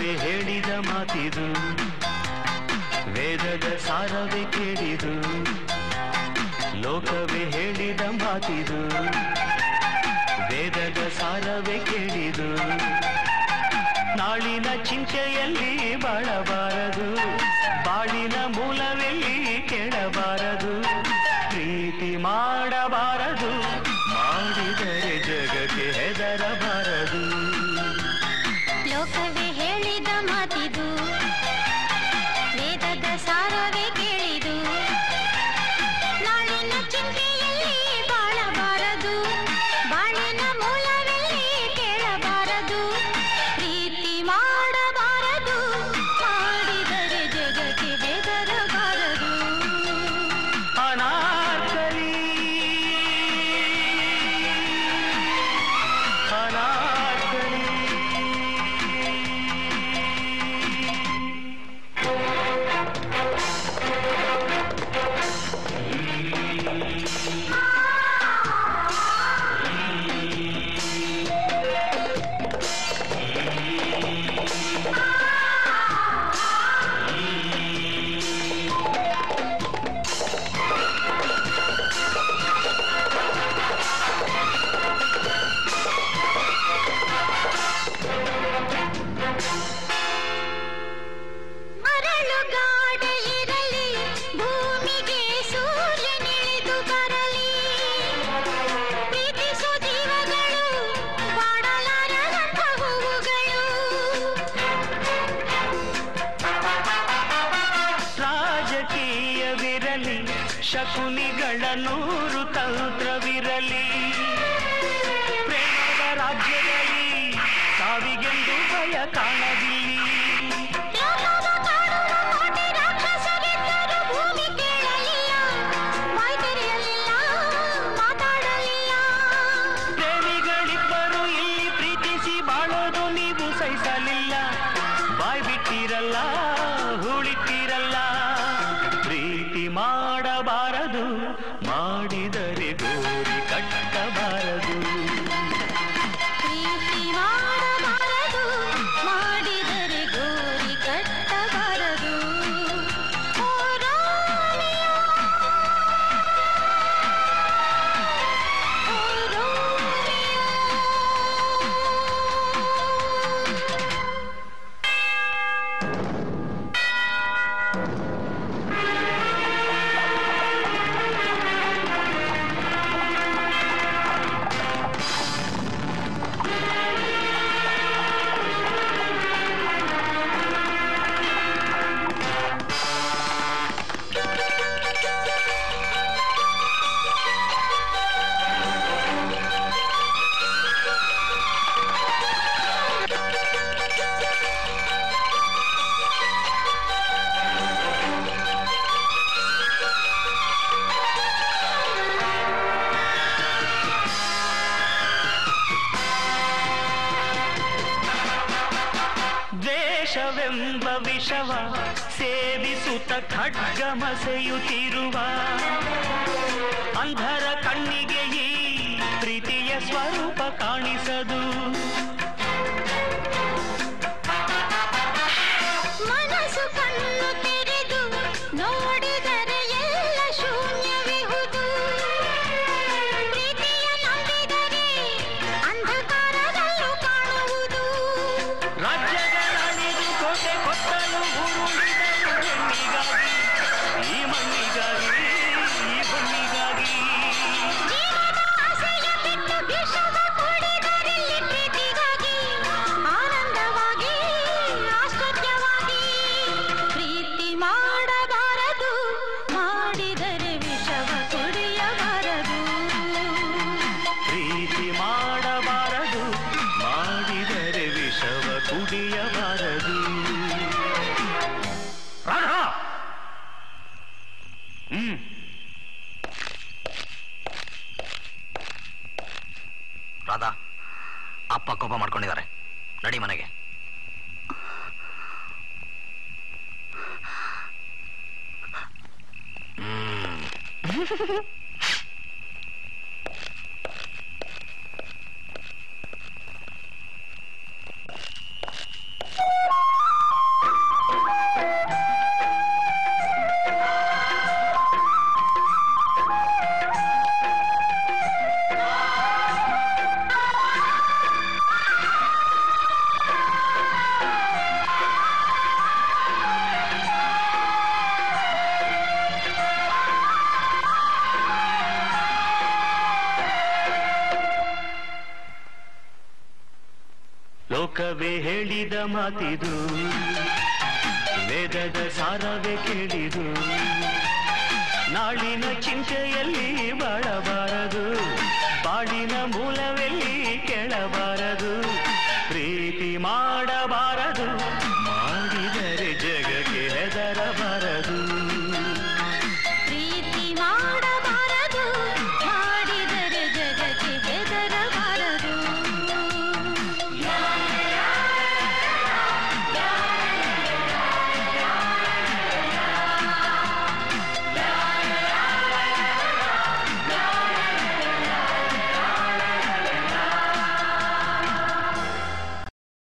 ವೇದವೇ ಹೇಳಿದ ಮಾತಿದು. ವೇದದ ಸಾರವೇ ಕೇಳಿದು. ಲೋಕವೇ ಹೇಳಿದ ಮಾತಿದು. ವೇದದ ಸಾರವೇ ಕೇಳಿದು. ನಾಳಿನ ಚಿಂತೆಯಲ್ಲಿ ಬಾಳಬಾರದು. ಬಾಳಿನ ಮೂಲವೆಲ್ಲಿ ಕೇಳಬಾರದು. ಪ್ರೀತಿ ಮಾಡಬಾರದು. ಮಾಡಿದರೆ ಜಗಕ್ಕೆ ಹೆದರಬಾರದು. ಶಕುನಿಗಳ ನೂರು ತಂತ್ರವಿರಲಿ. ಮಾಡಿದರು ವಿಷವ ಸೇವಿಸುತ್ತ ಖಡ್ಗಮಸೆಯುತ್ತಿರುವ ಅಂಧರ ಕಣ್ಣಿಗೆ ಈ ಪ್ರೀತಿಯ ಸ್ವರೂಪ ಕಾಣಿಸದು. ಹ್ಮ್. ರಾಧಾ ಅಪ್ಪ ಕೋಪ ಮಾಡ್ಕೊಂಡಿದ್ದಾರೆ. ನಡಿ ಮನೆಗೆ. ಹ್ಮ್. ಕವಿ ಹೇಳಿದ ಮಾತಿದು ವೇದದ ಸಾರವೇ ಕೇಳಿದು ನಾಳಿನ ಚಿಂತೆಯಲ್ಲಿ